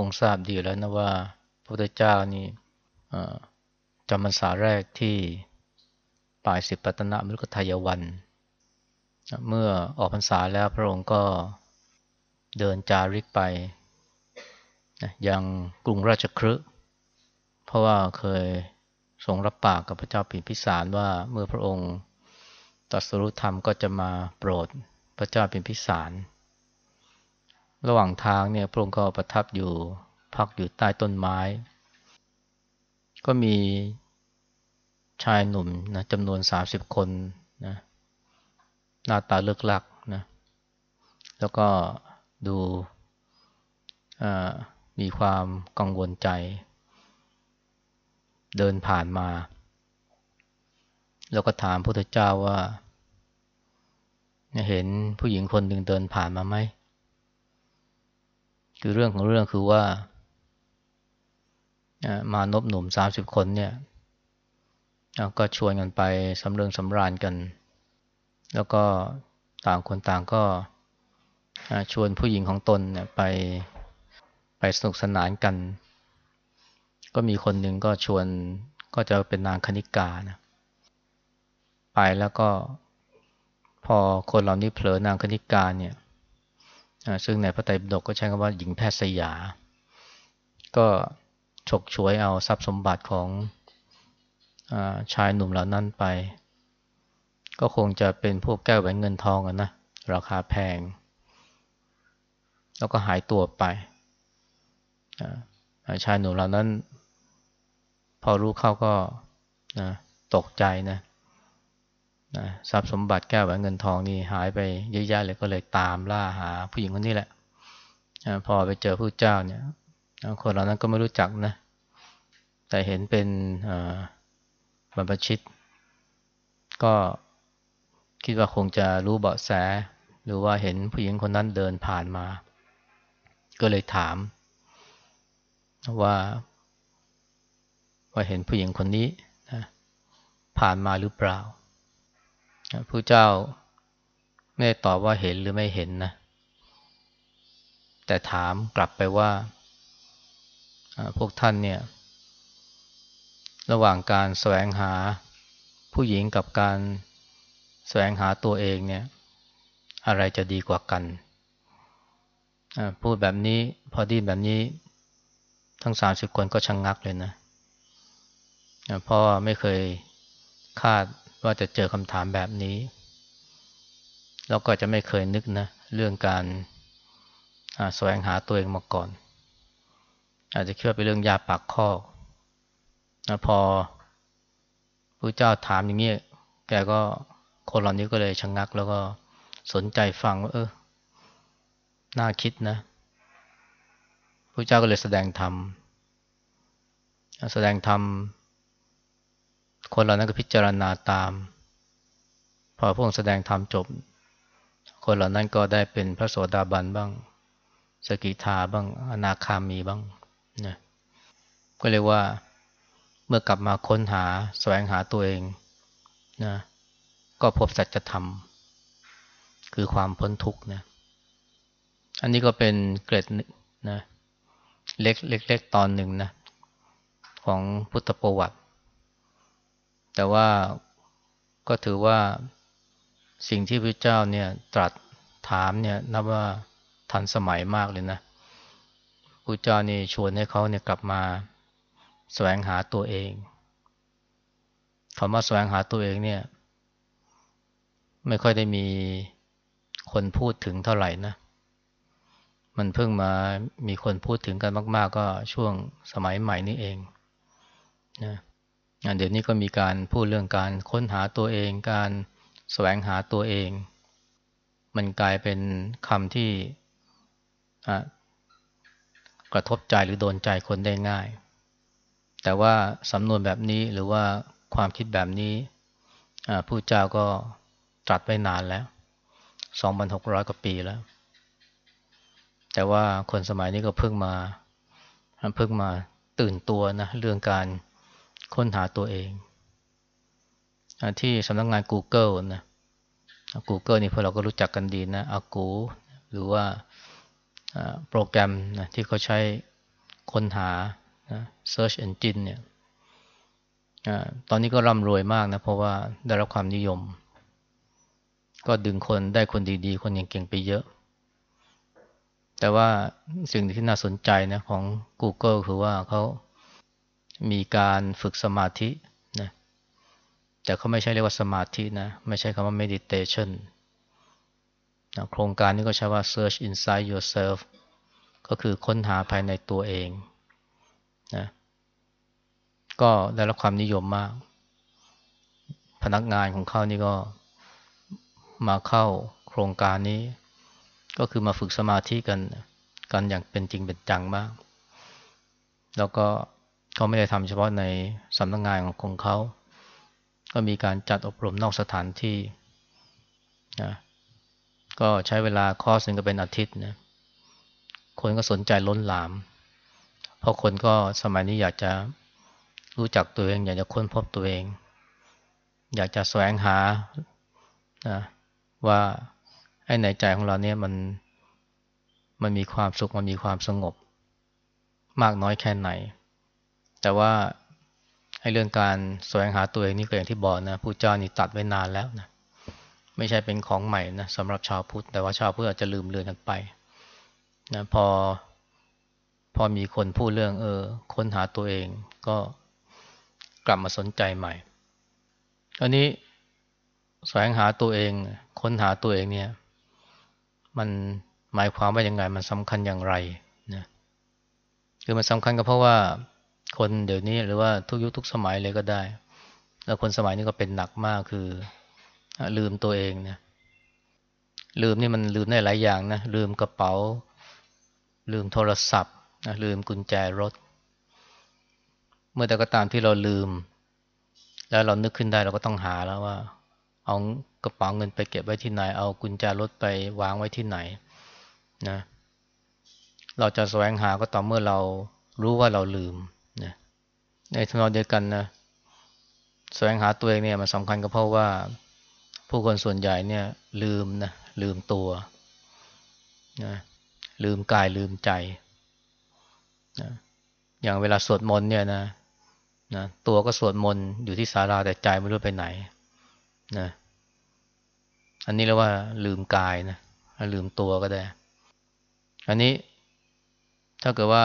คงทราบดีแล้วนะว่าพระพุทธเจ้านี่จำพรรษาแรกที่ป่ายสิบปัตนะมฤคทายวัน เมื่อออกพรรษาแล้วพระองค์ก็เดินจาริกไปยังกรุงราชคฤห์เพราะว่าเคยทรงรับปากกับพระเจ้าปิ่นพิสารว่าเมื่อพระองค์ตรัสรู้ธรรมก็จะมาโปรดพระเจ้าปิ่นพิสาร ระหว่างทางเนี่ยพระองค์ก็ประทับอยู่พักอยู่ใต้ต้นไม้ ก็มีชายหนุ่มนะจำนวนสาสิบคนนะหน้าตาเลือกลักนะแล้วก็ดูมีความกังวลใจ เดินผ่านมา แล้วก็ถามพระพุทธเจ้าว่า เห็นผู้หญิงคนหนึ่งเดินผ่านมาไหม คือเรื่องของเรื่องคือว่ามานบหนุ่มสามสิบคนเนี่ยก็ชวนกันไปสำเริงสำราญกัน แล้วก็ต่างคนต่างก็ชวนผู้หญิงของตนเนี่ยไปไปสนุกสนานกัน ก็มีคนหนึ่งก็ชวนก็จะเป็นนางคณิกานะไปแล้วก็พอคนเหล่านี้เผลอนางคณิกาเนี่ย ซึ่งในพระไตรปิฎกก็ใช้คำว่าหญิงแพทย์สยา ก็ฉกฉวยเอาทรัพย์สมบัติของอชายหนุ่มเหล่านั้นไป ก็คงจะเป็นพวกแก้วแหวนเงินทองกันนะ ราคาแพง แล้วก็หายตัวไป ชายหนุ่มเหล่านั้น พอรู้เข้าก็นะตกใจนะ นะทรัพย์สมบัติแก้วแหวนเงินทองนี่หายไปเยอะแยะเลยก็เลยตามล่าหาผู้หญิงคนนี้แหละพอไปเจอผู้เจ้าเนี่ยคนเหล่านั้นก็ไม่รู้จักนะ แต่เห็นเป็นบรรพชิต ก็คิดว่าคงจะรู้เบาะแส หรือว่าเห็นผู้หญิงคนนั้นเดินผ่านมา ก็เลยถาม ว่า ว่าเห็นผู้หญิงคนนี้นะผ่านมาหรือเปล่า ผู้เจ้าไม่ตอบว่าเห็นหรือไม่เห็นนะ แต่ถามกลับไปว่า พวกท่านเนี่ย ระหว่างการแสวงหาผู้หญิงกับการแสวงหาตัวเองเนี่ย อะไรจะดีกว่ากัน พูดแบบนี้พอดีแบบนี้ทั้งสามสิบคนก็ชะงงักเลยนะเพราะไม่เคยคาด ว่าจะเจอคำถามแบบนี้ แล้วก็จะไม่เคยนึกนะ เรื่องการแสวงหาตัวเองมาก่อน อาจจะคิดว่าเป็นเรื่องยาปากข้อนะพอพระเจ้าถามอย่างนี้แกก็คนเหล่านี้ก็เลยชะงงัก แล้วก็สนใจฟังว่าเออน่าคิดนะพระเจ้าก็เลยแสดงธรรมแสดงธรรม คนเหล่านั้นก็พิจารณาตาม พอพระองค์แสดงธรรมจบ คนเหล่านั้นก็ได้เป็นพระโสดาบันบ้าง สกิทาบ้าง อนาคามีบ้างนะก็เรียกว่าเมื่อกลับมาค้นหาแสวงหาตัวเองนะก็พบสัจธรรม คือความพ้นทุกข์นะอันนี้ก็เป็นเกร็ดนะเล็กเล็กๆตอนหนึ่งนะของพุทธประวัติ แต่ว่าก็ถือว่าสิ่งที่พระเจ้าเนี่ยตรัสถามเนี่ยนับว่าทันสมัยมากเลยนะพระเจ้านี่ชวนให้เขาเนี่ยกลับมาแสวงหาตัวเองคำว่าแสวงหาตัวเองเนี่ย ไม่ค่อยได้มีคนพูดถึงเท่าไหร่นะ มันเพิ่งมามีคนพูดถึงกันมาก ๆ ก็ช่วงสมัยใหม่นี้เองนะเเดี๋ยวนี้ก็มีการพูดเรื่องการค้นหาตัวเอง การแสวงหาตัวเอง มันกลายเป็นคำที่กระทบใจหรือโดนใจคนได้ง่าย แต่ว่าสำนวนแบบนี้หรือว่าความคิดแบบนี้ผู้เจ้าก็ตรัสไว้นานแล้ว 2,600 กว่าปีแล้ว แต่ว่าคนสมัยนี้ก็เพิ่งมาเพิ่งมาตื่นตัวนะเรื่องการ ค้นหาตัวเอง ที่สำนักงงาน Google นะ Google นี่พวกเราก็รู้จักกันดีนะอากูหรือว่าโปรแกรมนะที่เขาใช้ค้นหานะ search engine เนี่ยตอนนี้ก็ร่ำรวยมากนะ เพราะว่าได้รับความนิยม ก็ดึงคนได้คนดีๆ คนเก่งๆไปเยอะ แต่ว่าสิ่งที่น่าสนใจนะของ Google คือว่าเขา มีการฝึกสมาธินะแต่เขาไม่ใช่เรียกว่าสมาธินะ ไม่ใช่คำว่า meditation นะโครงการนี้ก็ใช้ว่า search inside yourself ก็คือค้นหาภายในตัวเองนะก็ได้รับความนิยมมาก พนักงานของเขานี่ก็มาเข้าโครงการนี้ ก็คือมาฝึกสมาธิกัน กันอย่างเป็นจริงเป็นจังมาก แล้วก็ เขาไม่ได้ทำเฉพาะในสำนักงงานของเขา ก็มีการจัดอบรมนอกสถานที่นะก็ใช้เวลาคอร์สหนึ่งก็เป็นอาทิตย์นะคนก็สนใจล้นหลาม เพราะคนก็สมัยนี้อยากจะรู้จักตัวเอง อยากจะค้นพบตัวเอง อยากจะแสวงหานะว่าไอ้ในใจของเราเนี่ยมันมันมีความสุขมันมีความสงบ มากน้อยแค่ไหน แต่ว่าไอ้เรื่องการแสวงหาตัวเองนี่ก็อย่างที่บอกนะผู้เจ้านี่ตัดไว้นานแล้วนะไม่ใช่เป็นของใหม่นะสำหรับชาวพุทธ แต่ว่าชาวพุทธอาจจะลืมเลือนกันไปนะพอ พอมีคนพูดเรื่องเออ ค้นหาตัวเองก็กลับมาสนใจใหม่อันนี้แสวงหาตัวเอง ค้นหาตัวเองเนี่ย มันหมายความว่ายังไง มันสำคัญอย่างไรนะคือมันสำคัญก็เพราะว่า คนเดี๋ยวนี้หรือว่าทุกยุคทุกสมัยเลยก็ได้ แล้วคนสมัยนี้ก็เป็นหนักมากคือ ลืมตัวเองนะลืมนี่มันลืมได้หลายอย่างนะลืมกระเป๋า ลืมโทรศัพท์นะลืมกุญแจรถ เมื่อแต่ก็ตามที่เราลืม แล้วเรานึกขึ้นได้เราก็ต้องหาแล้วว่า เอากระเป๋าเงินไปเก็บไว้ที่ไหน เอากุญแจรถไปวางไว้ที่ไหนนะเราจะแสวงหาก็ต่อเมื่อเรารู้ว่าเราลืม ในทนองเดียวกันนะแสวงหาตัวเองเนี่ยมันสำคัญก็เพราะว่า ผู้คนส่วนใหญ่เนี่ย ลืมนะลืมตัวนะลืมกายลืมใจนะอย่างเวลาสวดมนต์เนี่ยนะนะตัวก็สวดมนต์อยู่ที่ศาลาแต่ใจไม่รู้ไปไหนนะอันนี้เรียกว่าลืมกายนะลืมตัวก็ได้ อันนี้ถ้าเกิดว่า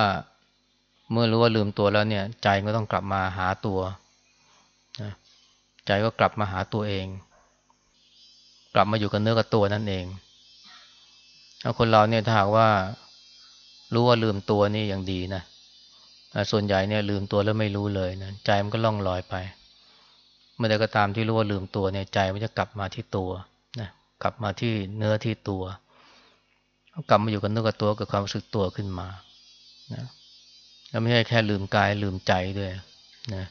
เมื่อรู้ว่าลืมตัวแล้วเนี่ย ใจก็ต้องกลับมาหาตัวนะใจก็กลับมาหาตัวเอง กลับมาอยู่กับเนื้อกับตัวนั่นเองถ้าคนเราเนี่ยถ้าหากว่ารู้ว่าลืมตัวนี่อย่างดีนะส่วนใหญ่เนี่ยลืมตัวแล้วไม่รู้เลยนะใจมันก็ล่องลอยไป เมื่อใดก็ตามที่รู้ว่าลืมตัวเนี่ยใจมันจะกลับมาที่ตัวนะกลับมาที่เนื้อที่ตัวกลับมาอยู่กับเนื้อกับตัวกับความรู้สึกตัวขึ้นมานะ แล้วไม่ใช่แค่ลืมกายลืมใจด้วยนะ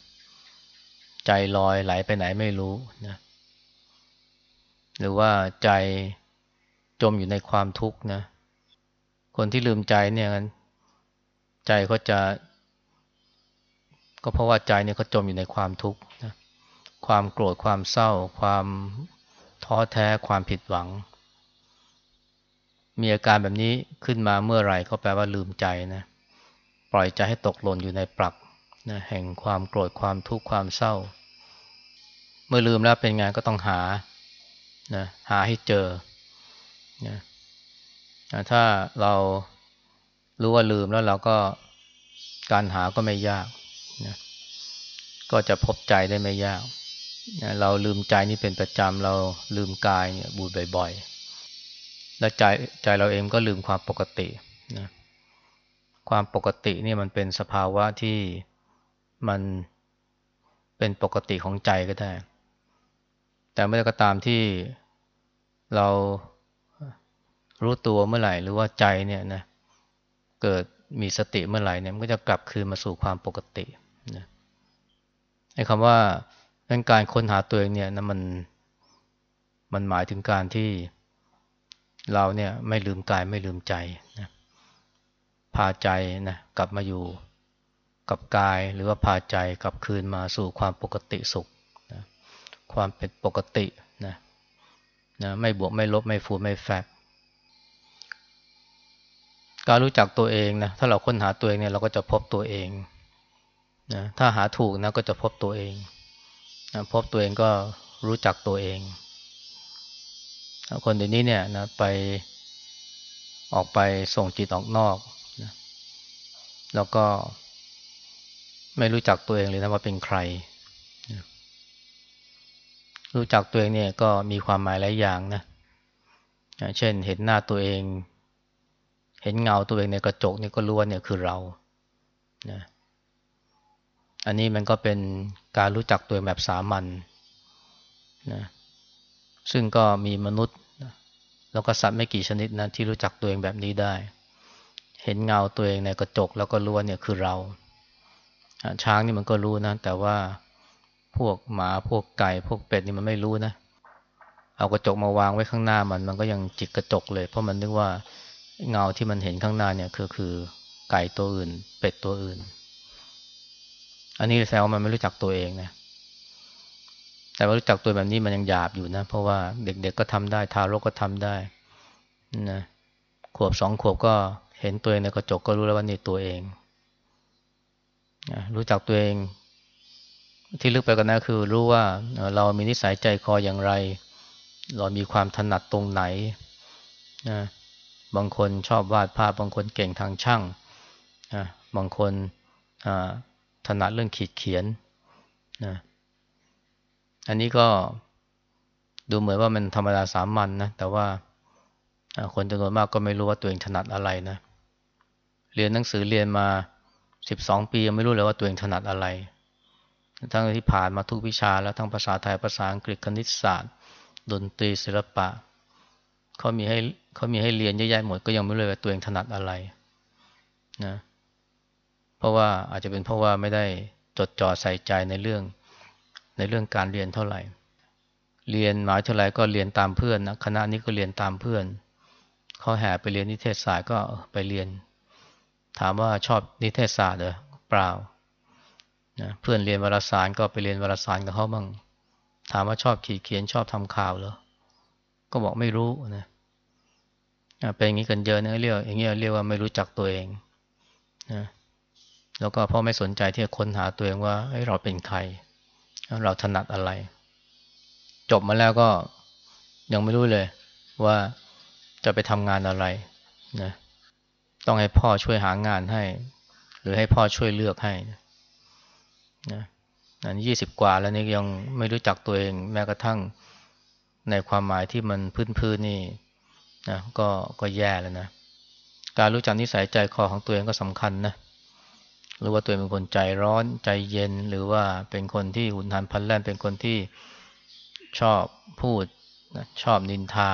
ใจลอยไหลไปไหนไม่รู้นะหรือว่าใจจมอยู่ในความทุกข์นะ คนที่ลืมใจเนี่ยใจเขาจะ ก็เพราะว่าใจเนี่ยเขาจมอยู่ในความทุกข์นะความโกรธความเศร้า ความท้อแท้ความผิดหวัง มีอาการแบบนี้ขึ้นมาเมื่อไหร่ก็แปลว่าลืมใจนะ ปล่อยใจให้ตกหล่นอยู่ในปลักนะแห่งความโกรธความทุกข์ความเศร้า เมื่อลืมแล้วเป็นไงก็ต้องหานะหาให้เจอนะถ้าเรารู้ว่าลืมแล้วเราก็การหาก็ไม่ยากนะก็จะพบใจได้ไม่ยากนะเราลืมใจนี่เป็นประจำเราลืมกายเนี่ยบูดบ่อย ๆ แล้วใจใจเราเองก็ลืมความปกตินะ ความปกตินี่มันเป็นสภาวะที่มันเป็นปกติของใจก็ได้ แต่เมื่อก็ตามที่เรารู้ตัวเมื่อไหร่ หรือว่าใจเนี่ยนะเกิดมีสติเมื่อไหร่เนี่ยมันก็จะกลับคืนมาสู่ความปกตินะไอ้คำว่าเป็นการค้นหาตัวเองเนี่ยนะมันมันหมายถึงการที่เราเนี่ยไม่ลืมกายไม่ลืมใจนะ พาใจนะกลับมาอยู่กับกายหรือว่าพาใจกลับคืนมาสู่ความปกติสุขความเป็นปกตินะนะไม่บวกไม่ลบไม่ฟูไม่แฟกการรู้จักตัวเองนะถ้าเราค้นหาตัวเองเนี่ยเราก็จะพบตัวเองนะถ้าหาถูกนะก็จะพบตัวเองนะพบตัวเองก็รู้จักตัวเอง คนเดี๋ยวนี้เนี่ยนะไปออกไปส่งจิตออกนอก แล้วก็ไม่รู้จักตัวเองเลยนะว่าเป็นใคร รู้จักตัวเองเนี่ยก็มีความหมายหลายอย่างนะ เช่นเห็นหน้าตัวเอง เห็นเงาตัวเองในกระจกนี่ก็รู้ว่าเนี่ยคือเรานะอันนี้มันก็เป็นการรู้จักตัวเองแบบสามัญนะ ซึ่งก็มีมนุษย์ แล้วก็สัตว์ไม่กี่ชนิดนะที่รู้จักตัวเองแบบนี้ได้ เห็นเงาตัวเองในกระจกแล้วก็รู้ว่าเนี่ยคือเราช้างนี่มันก็รู้นะ แต่ว่าพวกหมาพวกไก่ พวกเป็ดนี่มันไม่รู้นะ เอากระจกมาวางไว้ข้างหน้ามัน มันก็ยังจิกกระจกเลย เพราะมันนึกว่าเงาที่มันเห็นข้างหน้าเนี่ยคือคือไก่ตัวอื่น เป็ดตัวอื่น อันนี้แสดงว่ามันไม่รู้จักตัวเองนะแต่ว่ารู้จักตัวแบบนี้มันยังหยาบอยู่นะ เพราะว่าเด็กๆก็ทำได้ ทารกก็ทำได้นะขวบสองขวบก็ เห็นตัวเองในกระจกก็รู้แล้วว่านี่ตัวเองนะรู้จักตัวเอง ที่ลึกไปกันนคือรู้ว่าเรามีนิสัยใจคออย่างไร เรามีความถนัดตรงไหนนะบางคนชอบวาดภาพ บางคนเก่งทางช่างนะบางคนถนัดเรื่องขีดเขียนนะอันนี้ก็ดูเหมือนว่ามันธรรมดาสามัญนนะแต่ว่าคนจำนวนมากก็ไม่รู้ว่าตัวเองถนัดอะไรนะเเรียนหนังสือเรียนมาสิบสองปียังไม่รู้เลยว่าตัวเองถนัดอะไร ทั้งที่ผ่านมาทุกวิชาแล้วทั้งภาษาไทยภาษาอังกฤษคณิตศาสตร์ ดนตรีศิลปะเขามีให้เขามีให้เรียนเยอะแยะหมดก็ยังไม่รู้เลยว่าตัวเองถนัดอะไรนะเพราะว่าอาจจะเป็นเพราะว่าไม่ได้จดจ่อใส่ใจในเรื่องในเรื่องการเรียนเท่าไหร่ เรียนหมายเท่าไหร่ก็เรียนตามเพื่อนนะคณะนี้ก็เรียนตามเพื่อนเขาแห่ไปเรียนนิเทศศาสตร์ก็ไปเรียน ถามว่าชอบนิเทศศาสตร์เหรอเปล่านะเพื่อนเรียนวารสารก็ไปเรียนวารสารกับเขาบ้างถามว่าชอบขีดเขียนชอบทำข่าวเหรอก็บอกไม่รู้นะเป็นอย่างนี้กันเยอะนะเรียกอย่างนี้เรียกว่าไม่รู้จักตัวเองนะแล้วก็พราะไม่สนใจที่จะค้นหาตัวเองว่าเราเป็นใคร เราถนัดอะไร จบมาแล้วก็ยังไม่รู้เลยว่าจะไปทำงานอะไรนะ ต้องให้พ่อช่วยหางานให้ หรือให้พ่อช่วยเลือกให้นะอันยี่สิบกว่าแล้วนี่ยังไม่รู้จักตัวเอง แม้กระทั่งในความหมายที่มันพื้นๆนี่นะก็ก็แย่แล้วนะการรู้จักนิสัยใจคอของตัวเองก็สำคัญนะหรือว่าตัวเองเป็นคนใจร้อนใจเย็น หรือว่าเป็นคนที่หุนหันพันแล่นเป็นคนที่ชอบพูดนะชอบนินทา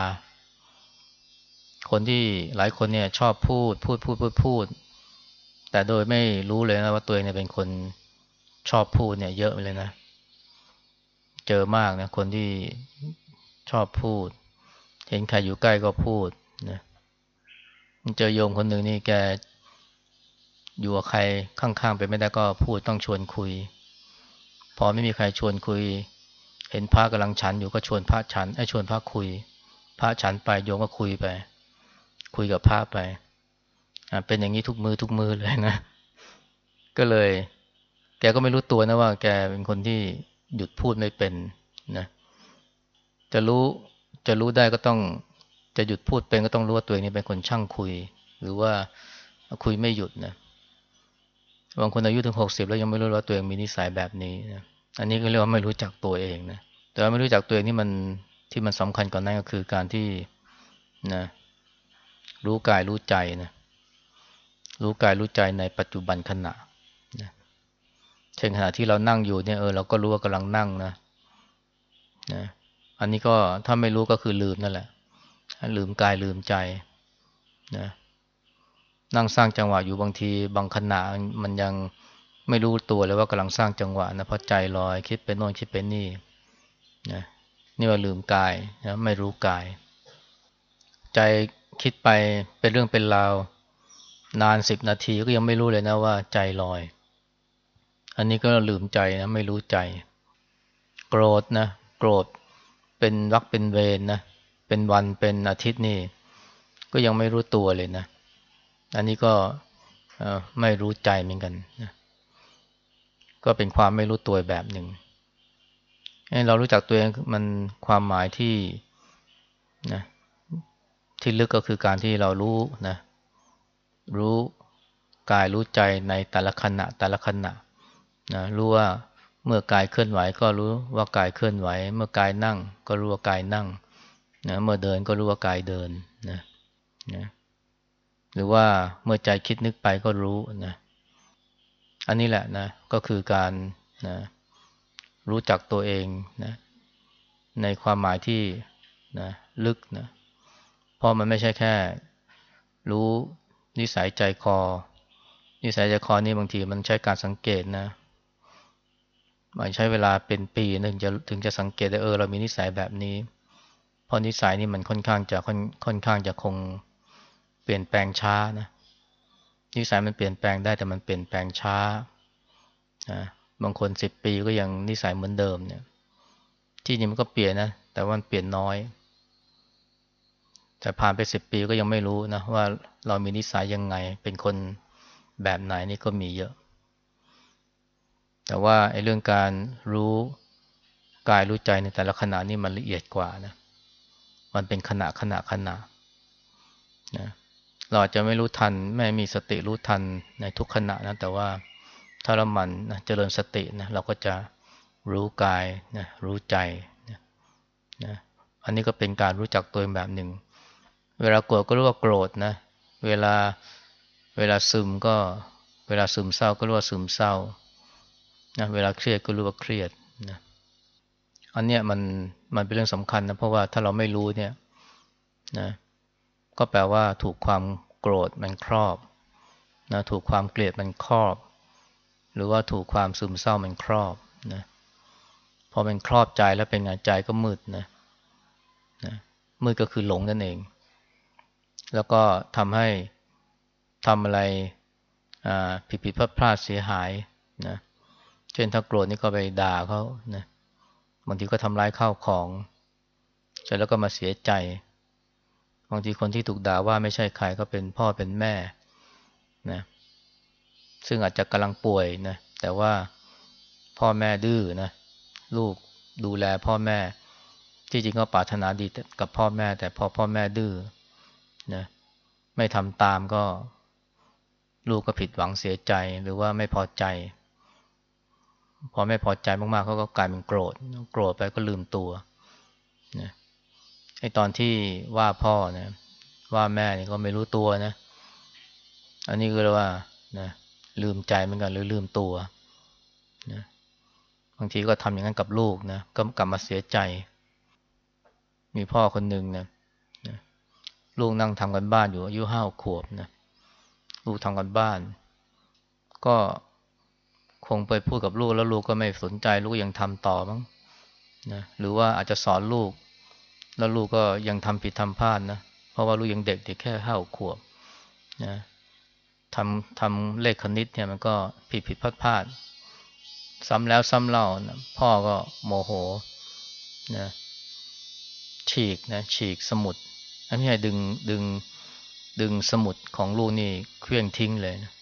คนที่หลายคนเนี่ยชอบพูดพูดพูดพูดพูด แต่โดยไม่รู้เลยนะว่าตัวเองเนี่ยเป็นคนชอบพูดเนี่ยเยอะเลยนะ เจอมากนะคนที่ชอบพูด เห็นใครอยู่ใกล้ก็พูดนะเจอโยมคนหนึ่งนี่แกอยู่กับใครข้างๆไปไม่ได้ก็พูดต้องชวนคุย พอไม่มีใครชวนคุย เห็นพระกำลังฉันอยู่ก็ชวนพระฉันไอ้ชวนพระคุย พระฉันไปโยมก็คุยไป คุยกับพระไปเป็นอย่างนี้ทุกมือทุกมือเลยนะ ก็เลย แกก็ไม่รู้ตัวนะว่า แกเป็นคนที่หยุดพูดไม่เป็นนะ จะรู้จะรู้ได้ก็ต้อง จะหยุดพูดเป็นก็ต้องรู้ว่าตัวเองนี่เป็นคนช่างคุย หรือว่าคุยไม่หยุดนะบางคนอายุถึงหกสิบแล้วยังไม่รู้ว่าตัวเองมีนิสัยแบบนี้นะอันนี้ก็เรียกว่าไม่รู้จักตัวเองนะแต่ว่าไม่รู้จักตัวเองที่มันที่มันสำคัญกว่านั้นก็คือการที่นะ รู้กายรู้ใจนะรู้กายรู้ใจในปัจจุบันขณะนะเช่นขณะที่เรานั่งอยู่เนี่ยเออเราก็รู้ว่ากำลังนั่งนะนะอันนี้ก็ถ้าไม่รู้ก็คือลืมนั่นแหละ ลืมกายลืมใจนะนั่งสร้างจังหวะอยู่บางทีบางขณะมันยังไม่รู้ตัวเลยว่ากำลังสร้างจังหวะนะเพราะใจลอยคิดไปโน่นคิดไปนี่นะนี่ว่าลืมกายนะไม่รู้กาย ใจ คิดไปเป็นเรื่องเป็นราวนานสิบนาทีก็ยังไม่รู้เลยนะว่าใจลอย อันนี้ก็ลืมใจนะไม่รู้ใจ โกรธนะโกรธเป็นวักเป็นเวรนนะเป็นวันเป็นอาทิตย์นี่ก็ยังไม่รู้ตัวเลยนะ อันนี้ก็ไม่รู้ใจเหมือนกันนะก็เป็นความไม่รู้ตัวแบบหนึ่งให้เรารู้จักตัวเองมันความหมายที่นะ ที่ลึกก็คือการที่เรารู้นะ รู้กายรู้ใจในแต่ละขณะแต่ละขณะนะรู้ว่าเมื่อกายเคลื่อนไหวก็รู้ว่ากายเคลื่อนไหว เมื่อกายนั่งก็รู้ว่ากายนั่งนะเมื่อเดินก็รู้ว่ากายเดินนะนะหรือว่าเมื่อใจคิดนึกไปก็รู้นะอันนี้แหละนะก็คือการนะรู้จักตัวเองนะในความหมายที่นะลึกนะ เพราะมันไม่ใช่แค่ รู้นิสัยใจคอ นิสัยใจคอนี่บางทีมันใช้การสังเกตนะมันใช้เวลาเป็นปีนึงจะถึงจะสังเกตได้เออเรามีนิสัยแบบนี้ เพราะนิสัยนี่มันค่อนข้างจะค่อนค่อนข้างจะคงเปลี่ยนแปลงช้านะนิสัยมันเปลี่ยนแปลงได้แต่มันเปลี่ยนแปลงช้านะบางคนสิบปีก็ยังนิสัยเหมือนเดิมเนี่ย ที่นี่มันก็เปลี่ยนนะแต่ว่ามันเปลี่ยนน้อย แต่ผ่านไปสิบปีก็ยังไม่รู้นะว่าเรามีนิสัยยังไง เป็นคนแบบไหนนี่ก็มีเยอะ แต่ว่าไอ้เรื่องการรู้กายรู้ใจในแต่ละขณะนี่มันละเอียดกว่านะ มันเป็นขณะขณะขณะนะเราจะไม่รู้ทันไม่มีสติรู้ทันในทุกขณะนะแต่ว่าถ้าเรามันนะเจริญสตินะเราก็จะรู้กายนะรู้ใจนะนะอันนี้ก็เป็นการรู้จักตัวเองแบบหนึ่ง เวลาโกรธก็รู้ว่าโกรธนะ เวลาเวลาซึมก็ เวลาซึมเศร้าก็รู้ว่าซึมเศร้านะเวลาเครียดก็รู้ว่าเครียดนะอันเนี้ยมันมันเป็นเรื่องสำคัญนะเพราะว่าถ้าเราไม่รู้เนี่ยนะก็แปลว่าถูกความโกรธมันครอบนะถูกความเกลียดมันครอบ หรือว่าถูกความซึมเศร้ามันครอบนะพอมันครอบใจแล้วเป็นไงใจก็มืดนะนะมืดก็คือหลงนั่นเอง แล้วก็ทำให้ทำอะไรผิดผิดพลาดพลาดเสียหายนะเช่นถ้าโกรธนี่ก็ไปด่าเขานะบางทีก็ทำร้ายข้าวของเสร็จแล้วก็มาเสียใจบางทีคนที่ถูกด่าว่าไม่ใช่ใครก็เป็นพ่อเป็นแม่นะซึ่งอาจจะกำลังป่วยนะแต่ว่าพ่อแม่ดื้อนะลูกดูแลพ่อแม่ที่จริงก็ปรารถนาดีกับพ่อแม่ แต่พอพ่อแม่ดื้อ นะไม่ทำตามก็ลูกก็ผิดหวังเสียใจหรือว่าไม่พอใจ พอไม่พอใจมากๆเขาก็กลายเป็นโกรธ โกรธไปก็ลืมตัวนะไอตอนที่ว่าพ่อนะว่าแม่นี่ก็ไม่รู้ตัวนะ อันนี้ก็เรียกว่านะลืมใจเหมือนกันหรือลืมตัวนะบางทีก็ทำอย่างนั้นกับลูกนะก็กลับมาเสียใจ มีพ่อคนหนึ่งนะนะ ลูกนั่งทำกันบ้านอยู่อายุห้าขวบนะลูกทำกันบ้าน ก็คงไปพูดกับลูกแล้วลูกก็ไม่สนใจลูกยังทำต่อมั้งนะหรือว่าอาจจะสอนลูก แล้วลูกก็ยังทำผิดทำพลาดนะเพราะว่าลูกยังเด็กเด็กแค่ห้าขวบนะทำทำเลขคณิตเนี่ยมันก็ผิดผิดพลาดพลาดซ้ำแล้วซ้ำเล่านะพ่อก็โมโหนะฉีกนะฉีกสมุด ไม่ใช่ดึงดึงดึงสมุดของลูกนี่เคลื่องทิ้งเลยนะ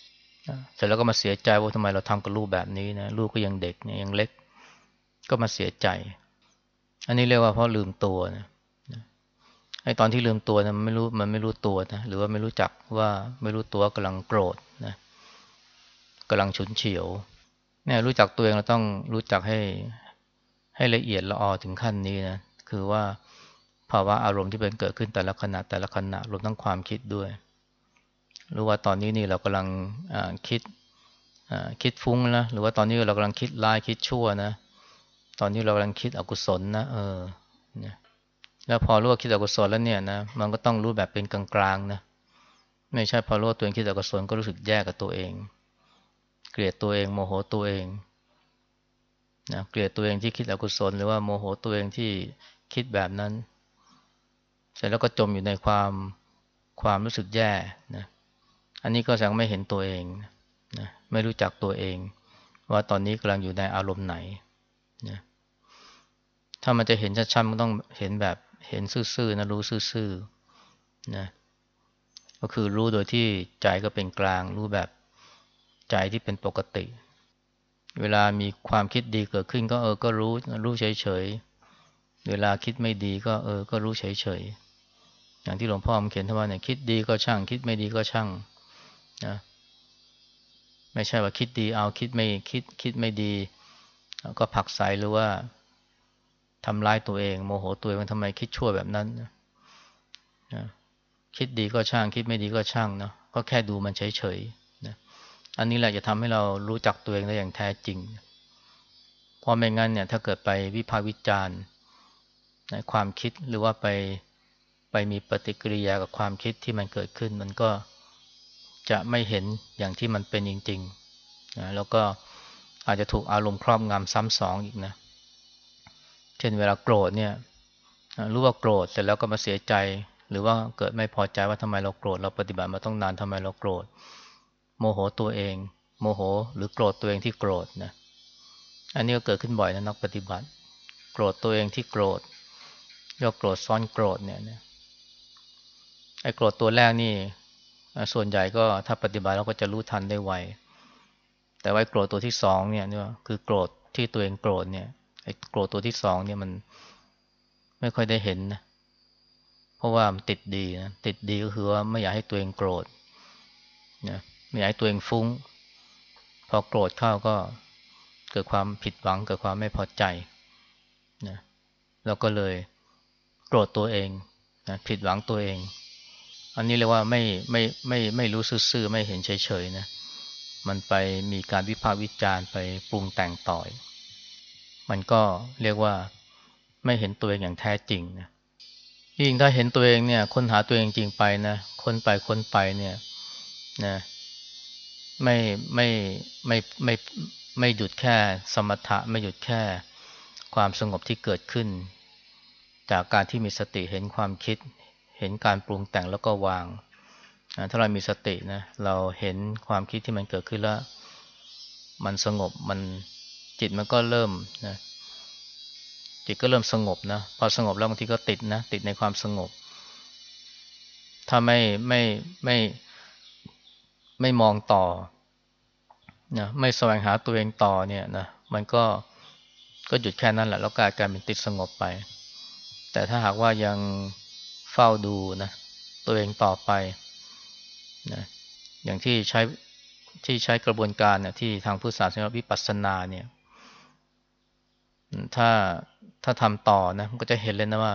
เสร็จแล้วก็มาเสียใจว่าทำไมเราทำกับลูกแบบนี้นะลูกก็ยังเด็กเนี่ยยังเล็ก ก็มาเสียใจ อันนี้เรียกว่าเพราะลืมตัวนะไอตอนที่ลืมตัวนะมันไม่รู้มันไม่รู้ตัวนะหรือว่าไม่รู้จักว่าไม่รู้ตัวกำลังโกรธนะกำลังฉุนเฉียวเนี่ยรู้จักตัวเองเราต้องรู้จักให้ให้ละเอียดละออถึงขั้นนี้นะคือว่า ภาวะอารมณ์ที่เป็นเกิดขึ้นแต่ละขณะแต่ละขณะรวมทั้งความคิดด้วยรู้ว่าตอนนี้นี่เรากำลังคิดคิดฟุ้งนะหรือว่าตอนนี้เรากำลังคิดร้ายคิดชั่วนะ ตอนนี้เรากำลังคิดอกุศลนะเออเนี่ยแล้วพอรู้ว่าคิดอกุศลแล้วเนี่ยนะมันก็ต้องรู้แบบเป็นกลางๆนะไม่ใช่พอรู้ว่าตัวเองคิดอกุศลก็รู้สึกแย่กับตัวเอง เกลียดตัวเองโมโหตัวเองนะเกลียดตัวเองที่คิดอกุศลหรือว่าโมโหตัวเองที่คิดแบบนั้น เสร็จแล้วก็จมอยู่ในความความรู้สึกแย่นะอันนี้ก็แสดงไม่เห็นตัวเองนะไม่รู้จักตัวเอง ว่าตอนนี้กำลังอยู่ในอารมณ์ไหนนะถ้ามันจะเห็นชัดๆมันต้องเห็นแบบเห็นซื่อๆนะรู้ซื่อๆนะก็คือรู้โดยที่ใจก็เป็นกลาง รู้แบบใจที่เป็นปกติ เวลามีความคิดดีเกิดขึ้นก็เออก็รู้รู้เฉยเฉยเวลาคิดไม่ดีก็เออก็รู้เฉยเฉย อย่างที่หลวงพ่อมเขียนท่าว่าเนี่ยคิดดีก็ช่าง คิดไม่ดีก็ช่างนะไม่ใช่ว่าคิดดีเอาคิดไม่คิดคิดไม่ดี ก็ผักใสหรือว่าทำร้ายตัวเอง โมโหตัวเองทำไมคิดชั่วแบบนั้นนะคิดดีก็ช่าง คิดไม่ดีก็ช่างเนาะก็แค่ดูมันเฉยๆนะอันนี้แหละจะทำให้เรารู้จักตัวเองได้อย่างแท้จริงเพราะไม่งั้นเนี่ยถ้าเกิดไปวิพากษ์วิจารณ์ในความคิดหรือว่าไปไป มีปฏิกิริยากับความคิดที่มันเกิดขึ้น มันก็จะไม่เห็นอย่างที่มันเป็นจริงๆนะแล้วก็อาจจะถูกอารมณ์ครอบงำซ้ำสองอีกนะ เช่นเวลาโกรธเนี่ยรู้ว่าโกรธเสร็จแล้วก็มาเสียใจ หรือว่าเกิดไม่พอใจว่าทำไมเราโกรธเราปฏิบัติมาต้องนานทำไมเราโกรธ โมโหตัวเอง โมโห หรือโกรธตัวเองที่โกรธนะอันนี้ก็เกิดขึ้นบ่อยนะนักปฏิบัติ โกรธตัวเองที่โกรธเรียกโกรธซ้อนโกรธเนี่ย ไอ้โกรธตัวแรกนี่ ส่วนใหญ่ก็ถ้าปฏิบัติเราก็จะรู้ทันได้ไว แต่ว่าโกรธตัวที่สองเนี่ยคือโกรธที่ตัวเองโกรธเนี่ยไอ้โกรธตัวที่สองเนี่ยมันไม่ค่อยได้เห็นนะ เพราะว่ามันติดดีนะติดดีก็คือว่าไม่อยากให้ตัวเองโกรธนะไม่อยากให้ตัวเองฟุ้ง พอโกรธเข้าก็เกิดความผิดหวังเกิดความไม่พอใจนะแล้วก็เลยโกรธตัวเองนะผิดหวังตัวเอง อันนี้เรียกว่าไม่ไม่ไม่ไม่รู้ซื่อไม่เห็นเฉยๆนะ มันไปมีการวิพากษ์วิจารณ์ไปปรุงแต่งต่อย มันก็เรียกว่าไม่เห็นตัวเองอย่างแท้จริงนะยิ่งถ้าเห็นตัวเองเนี่ยค้นหาตัวเองจริงไปนะค้นไปค้นไปเนี่ยนะไม่ไม่ไม่ไม่ไม่หยุดแค่สมถะไม่หยุดแค่ความสงบที่เกิดขึ้น จากการที่มีสติเห็นความคิด เห็นการปรุงแต่งแล้วก็วางถ้าเรามีสตินะเราเห็นความคิดที่มันเกิดขึ้นแล้ว มันสงบมันจิตมันก็เริ่มนะจิตก็เริ่มสงบนะพอสงบแล้วบางทีก็ติดนะติดในความสงบ ถ้าไม่ไม่ไม่ไม่มองต่อนะไม่แสวงหาตัวเองต่อเนี่ยนะมันก็ก็หยุดแค่นั้นแหละแล้วกลายกลายเป็นติดสงบไป แต่ถ้าหากว่ายัง ฝ้าดูนะตัวเองต่อไปนะอย่างที่ใช้ที่ใช้กระบวนการเนี่ยที่ทางพุทธศาสนาวิปัสสนาเนี่ยถ้าถ้าทำต่อนะก็จะเห็นเลยนะว่า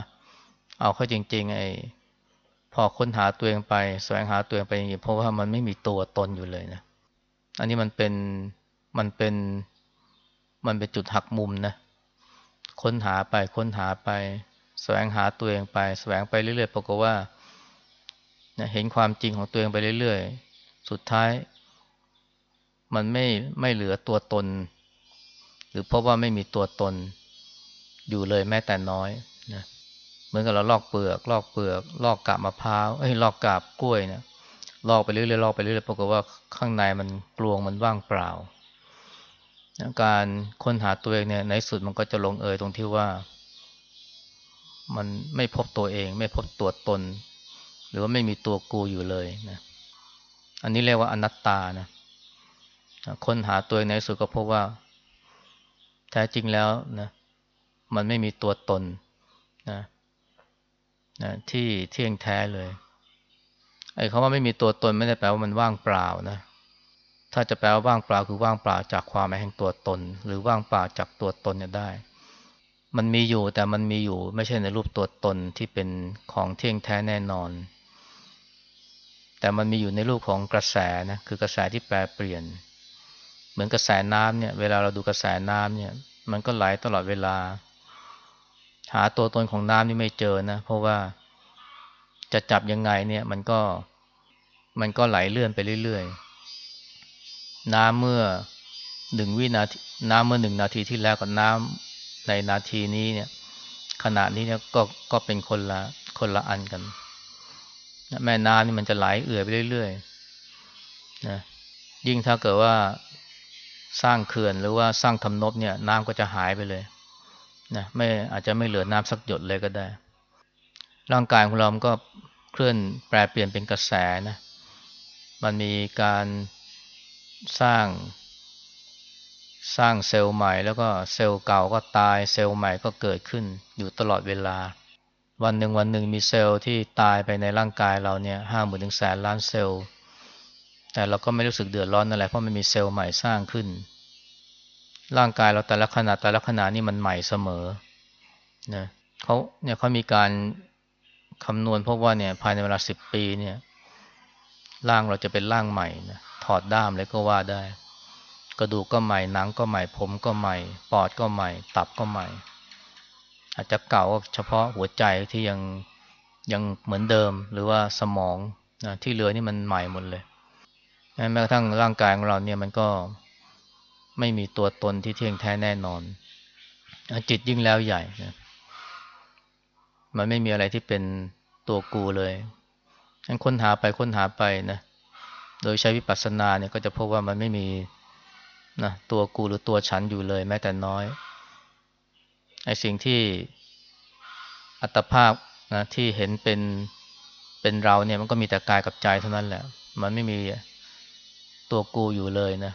เอาเข้าจริงๆไอ้พอค้นหาตัวเองไปแสวงหาตัวเองไปอย่างนี้เพราะว่ามันไม่มีตัวตนอยู่เลยนะอันนี้มันเป็นมันเป็นมันเป็นจุดหักมุมนะค้นหาไปค้นหาไป แสวงหาตัวเองไป แสวงไปเรื่อยๆปรากฏว่าเห็นความจริงของตัวเองไปเรื่อยๆ สุดท้าย มันไม่ไม่เหลือตัวตน หรือเพราะว่าไม่มีตัวตน อยู่เลยแม้แต่น้อยนะเหมือนกับเราลอกเปลือก ลอกเปลือก ลอกกาบมะพร้าวเอ้ยลอกกาบกล้วยเนี่ยลอกไปเรื่อยๆลอกไปเรื่อยๆปรากฏว่าข้างในมันกลวงมันว่างเปล่า การค้นหาตัวเองเนี่ยในสุดมันก็จะลงเอยตรงที่ว่า มันไม่พบตัวเอง ไม่พบตัวตน หรือว่าไม่มีตัวกูอยู่เลยนะอันนี้เรียกว่าอนัตตานะค้นหาตัวในสุดก็พบว่า แท้จริงแล้วนะมันไม่มีตัวตนนะนะที่เที่ยงแท้เลยไอ้คำว่าไม่มีตัวตนไม่ได้แปลว่ามันว่างเปล่านะ ถ้าจะแปลว่าว่างเปล่าคือว่างเปล่าจากความหมายแห่งตัวตน หรือว่างเปล่าจากตัวตนเนี่ยได้ มันมีอยู่แต่มันมีอยู่ไม่ใช่ในรูปตัวตนที่เป็นของเที่ยงแท้แน่นอน แต่มันมีอยู่ในรูปของกระแสนะคือกระแสที่แปรเปลี่ยน เหมือนกระแสน้ำเนี่ยเวลาเราดูกระแสน้ำเนี่ย มันก็ไหลตลอดเวลา หาตัวตนของน้ำนี่ไม่เจอนะ เพราะว่าจะจับยังไงเนี่ยมันก็มันก็ไหลเลื่อนไปเรื่อยๆ น้ำเมื่อหนึ่งวินาทีน้ำเมื่อหนึ่งนาทีที่แล้วกับน้ำ ในนาทีนี้เนี่ย ขณะนี้เนี่ยก็ก็เป็นคนละคนละอันกัน แม่น้ำนี่มันจะไหลเอื่อยไปเรื่อยๆนะยิ่งถ้าเกิดว่าสร้างเขื่อนหรือว่าสร้างทำนบเนี่ย น้ำก็จะหายไปเลยนะไม่อาจจะไม่เหลือน้ำสักหยดเลยก็ได้ ร่างกายของเราก็เคลื่อนแปลเปลี่ยนเป็นกระแสนะ มันมีการสร้าง สร้างเซลล์ใหม่แล้วก็เซลล์เก่าก็ตาย เซลล์ใหม่ก็เกิดขึ้นอยู่ตลอดเวลา วันหนึ่งวันหนึ่งมีเซลล์ที่ตายไปในร่างกายเราเนี่ยห้าหมื่นถึงแสนล้านเซลล์ แต่เราก็ไม่รู้สึกเดือดร้อนอะไรเพราะมันมีเซลล์ใหม่สร้างขึ้น ร่างกายเราแต่ละขนาดแต่ละขนาดนี่มันใหม่เสมอนะเขาเนี่ยเขามีการคำนวณพบว่าเนี่ยภายในเวลาสิบปีเนี่ยร่างเราจะเป็นร่างใหม่นะถอดด้ามเลยก็ว่าได้ กระดูกก็ใหม่หนังก็ใหม่ผมก็ใหม่ปอดก็ใหม่ ตับก็ใหม่ อาจจะเก่าเฉพาะหัวใจที่ยังยังเหมือนเดิมหรือว่าสมองนะที่เหลือนี่มันใหม่หมดเลยแม้กระทั่งร่างกายของเราเนี่ยมันก็ไม่มีตัวตนที่เที่ยงแท้แน่นอน จิตยิ่งแล้วใหญ่นะมันไม่มีอะไรที่เป็นตัวกูเลยงั้นค้นหาไปค้นหาไปนะโดยใช้วิปัสสนาเนี่ยก็จะพบว่ามันไม่มี นะตัวกูหรือตัวฉันอยู่เลยแม้แต่น้อยไอ้สิ่งที่อัตภาพนะที่เห็นเป็นเป็นเราเนี่ยมันก็มีแต่กายกับใจเท่านั้นแหละ มันไม่มีตัวกูอยู่เลยนะ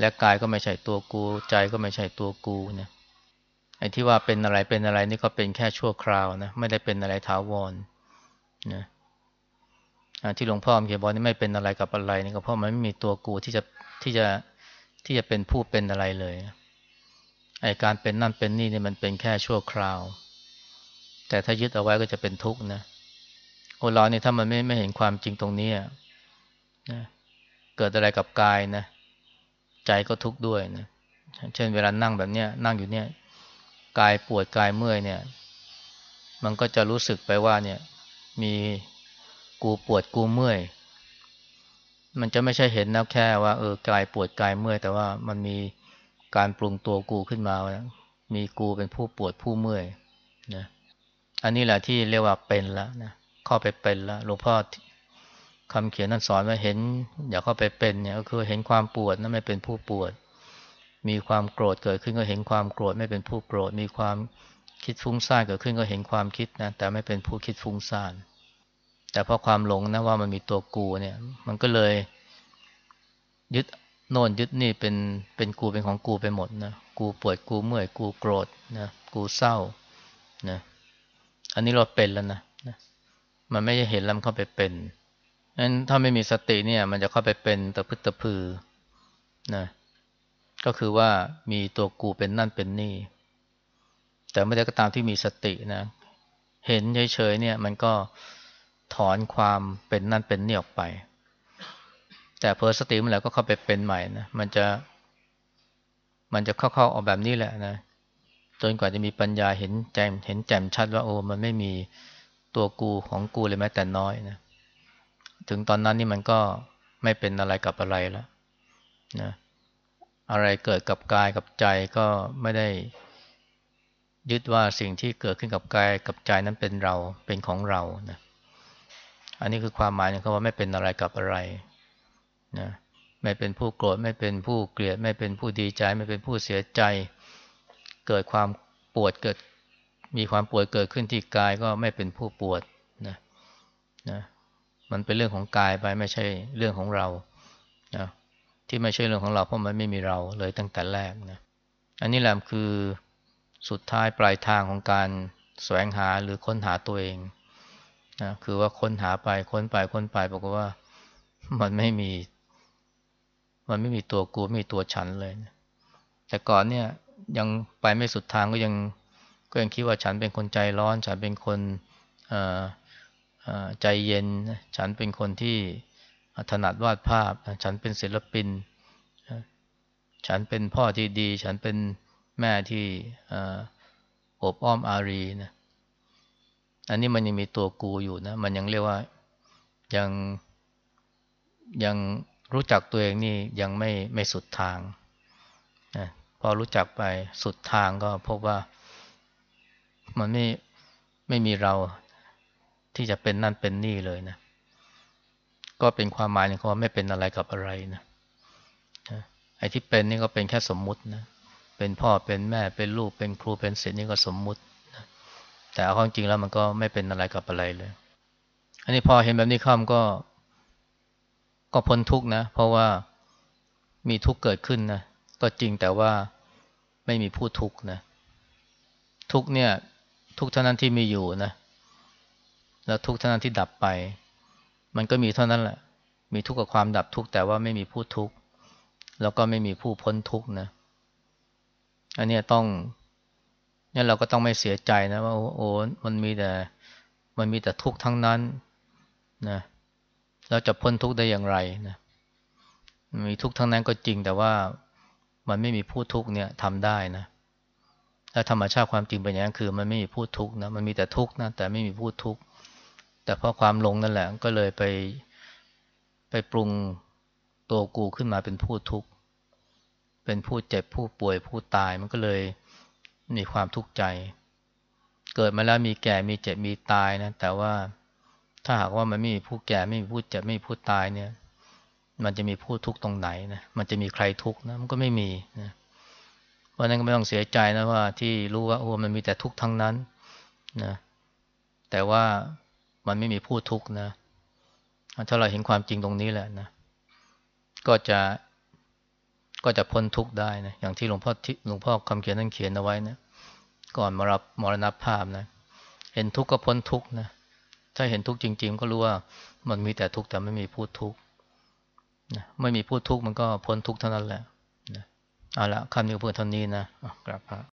และกายก็ไม่ใช่ตัวกู ใจก็ไม่ใช่ตัวกูนี่ยไอ้ที่ว่าเป็นอะไรเป็นอะไรนี่ก็เป็นแค่ชั่วคราวนะไม่ได้เป็นอะไรถาวรนะที่หลวงพ่อเขียนบอกนี่ไม่เป็นอะไรกับอะไรนี่ก็เพราะมันไม่มีตัวกูที่จะที่จะ ที่จะเป็นผู้เป็นอะไรเลยไอการเป็นนั่นเป็นนี่เนี่ยมันเป็นแค่ชั่วคราว แต่ถ้ายึดเอาไว้ก็จะเป็นทุกข์นะโอเรานี่ยถ้ามันไม่ไม่เห็นความจริงตรงนี้นะเกิดอะไรกับกายนะ ใจก็ทุกข์ด้วยนะเช่นเวลานั่งแบบเนี้ยนั่งอยู่เนี่ย กายปวดกายเมื่อยเนี่ย มันก็จะรู้สึกไปว่าเนี่ย มีกูปวดกูเมื่อย มันจะไม่ใช่เห็นนะแค่ว่าเออกายปวดกายเมื่อย แต่ว่ามันมีการปรุงตัวกูขึ้นมานะมีกูเป็นผู้ปวดผู้เมื่อยนะอันนี้แหละที่เรียกว่าเป็นแล้วนะเข้าไปเป็นแล้วหลวงพ่อคำเขียนนั่นสอนว่าเห็น อย่าเข้าไปเป็นเนี่ยก็คือเห็นความปวดนั้นไม่เป็นผู้ปวด มีความโกรธเกิดขึ้นก็เห็นความโกรธไม่เป็นผู้โกรธ มีความคิดฟุ้งซ่านเกิดขึ้นก็เห็นความคิดนะแต่ไม่เป็นผู้คิดฟุ้งซ่าน แต่เพราะความหลงนะว่ามันมีตัวกูเนี่ย มันก็เลย ยึดโน่นยึดนี่เป็นเป็นกูเป็นของกูไปหมดนะกูปวดกูเมื่อยกูโกรธนะกูเศร้านะอันนี้เราเป็นแล้วนะมันไม่ได้เห็นแล้วมันเข้าไปเป็นนั้นถ้าไม่มีสติเนี่ย มันจะเข้าไปเป็นตะพึตะพือนะก็คือว่ามีตัวกูเป็นนั่นเป็นนี่ แต่ไม่ได้ก็ตามที่มีสตินะ เห็นเฉยๆเนี่ย มันก็ ถอนความเป็นนั่นเป็นนี่ออกไป แต่เพอสติมันแล้วก็เข้าไปเป็นใหม่นะมันจะ มันจะเข้าๆออกแบบนี้แหละนะจนกว่าจะมีปัญญาเห็นแจ่มเห็นแจ่มชัดว่า โอ้มันไม่มีตัวกูของกูเลยแม้แต่น้อยนะถึงตอนนั้นนี่มันก็ไม่เป็นอะไรกับอะไรแล้วนะอะไรเกิดกับกายกับใจก็ไม่ได้ยึดว่าสิ่งที่เกิดขึ้นกับกายกับใจนั้นเป็นเราเป็นของเรานะ อันนี้คือความหมายของเขาว่าไม่เป็นอะไรกับอะไรนะไม่เป็นผู้โกรธไม่เป็นผู้เกลียด ไม่เป็นผู้ดีใจ ไม่เป็นผู้เสียใจ เกิดความปวดเกิด มีความปวดเกิดขึ้นที่กายก็ไม่เป็นผู้ปวดนะนะมันเป็นเรื่องของกายไปไม่ใช่เรื่องของเรานะที่ไม่ใช่เรื่องของเราเพราะมันไม่มีเราเลยตั้งแต่แรกนะอันนี้แหละคือสุดท้ายปลายทางของการแสวงหาหรือค้นหาตัวเอง นะคือว่าค้นหาไปค้นไปค้นไปบอกว่ามันไม่มี มันไม่มีตัวกูไม่มีตัวฉันเลยนะแต่ก่อนเนี่ยยังไปไม่สุดทางก็ยังก็ยังคิดว่าฉันเป็นคนใจร้อน ฉันเป็นคนใจเย็น ฉันเป็นคนที่ถนัดวาดภาพ ฉันเป็นศิลปิน ฉันเป็นพ่อที่ดี ฉันเป็นแม่ที่อบอ้อมอารีนะ อันนี้มันยังมีตัวกูอยู่นะ มันยังเรียกว่ายังยังรู้จักตัวเองนี่ยังไม่ไม่สุดทางนะพอรู้จักไปสุดทางก็พบว่า มันไม่ไม่มีเราที่จะเป็นนั่นเป็นนี่เลยนะ ก็เป็นความหมายของว่าไม่เป็นอะไรกับอะไรนะไอ้ที่เป็นนี่ก็เป็นแค่สมมุตินะเป็นพ่อเป็นแม่เป็นลูกเป็นครูเป็นศิษย์นี่ก็สมมุติ แต่เอามจริงแล้วมันก็ไม่เป็นอะไรกับอะไรเลย อันนี้พอเห็นแบบนี้ข้ามก็ ก็พ้นทุกข์นะ เพราะว่ามีทุกข์เกิดขึ้นนะก็จริงแต่ว่าไม่มีผู้ทุกข์นะทุกข์เนี่ย ทุกข์เท่านั้นที่มีอยู่นะแล้วทุกข์เท่านั้นที่ดับไป มันก็มีเท่านั้นแหละ มีทุกข์กับความดับทุกข์แต่ว่าไม่มีผู้ทุกข์แล้วก็ไม่มีผู้พ้นทุกข์นะอันนี้ต้อง นี่ยเราก็ต้องไม่เสียใจนะว่าโอ้มันมีแต่มันมีแต่ทุกข์ทั้งนั้นนะเราจะพ้นทุกข์ได้อย่างไรนะมีทุกข์ทั้งนั้นก็จริงแต่ว่ามันไม่มีผู้ทุกข์เนี่ยทำได้นะและธรรมชาติความจริงเป็นอย่างนั้นคือ มันไม่มีผู้ทุกข์นะมันมีแต่ทุกข์นะแต่ไม่มีผู้ทุกข์แต่เพราะความหลงนั่นแหละก็เลยไปไปปรุงตัวกูขึ้นมาเป็นผู้ทุกข์เป็นผู้เจ็บผู้ป่วยผู้ตายมันก็เลย มีความทุกข์ใจ เกิดมาแล้วมีแก่มีเจ็บมีตายนะ แต่ว่าถ้าหากว่ามันไม่มีผู้แก่ไม่มีผู้เจ็บไม่มีผู้ตายเนี่ย มันจะมีผู้ทุกข์ตรงไหนนะมันจะมีใครทุกข์นะมันก็ไม่มีนะเพราะนั้นก็ไม่ต้องเสียใจนะว่า ที่รู้ว่าโอ้มันมีแต่ทุกข์ทั้งนั้นนะแต่ว่ามันไม่มีผู้ทุกข์นะถ้าเราเห็นความจริงตรงนี้แหละนะก็จะ ก็จะพ้นทุกข์ได้นะอย่างที่หลวงพ่อหลวงพ่อคำเขียนนั่นเขียนเอาไว้นะก่อนมารับมรณภาพนะ เห็นทุกข์ก็พ้นทุกข์นะถ้าเห็นทุกข์จริง ๆ ก็รู้ว่ามันมีแต่ทุกข์แต่ไม่มีผู้ทุกข์นะไม่มีผู้ทุกข์มันก็พ้นทุกข์เท่านั้นแหละนะเอาละคำนี้เพื่อเท่านี้นะกลับพระ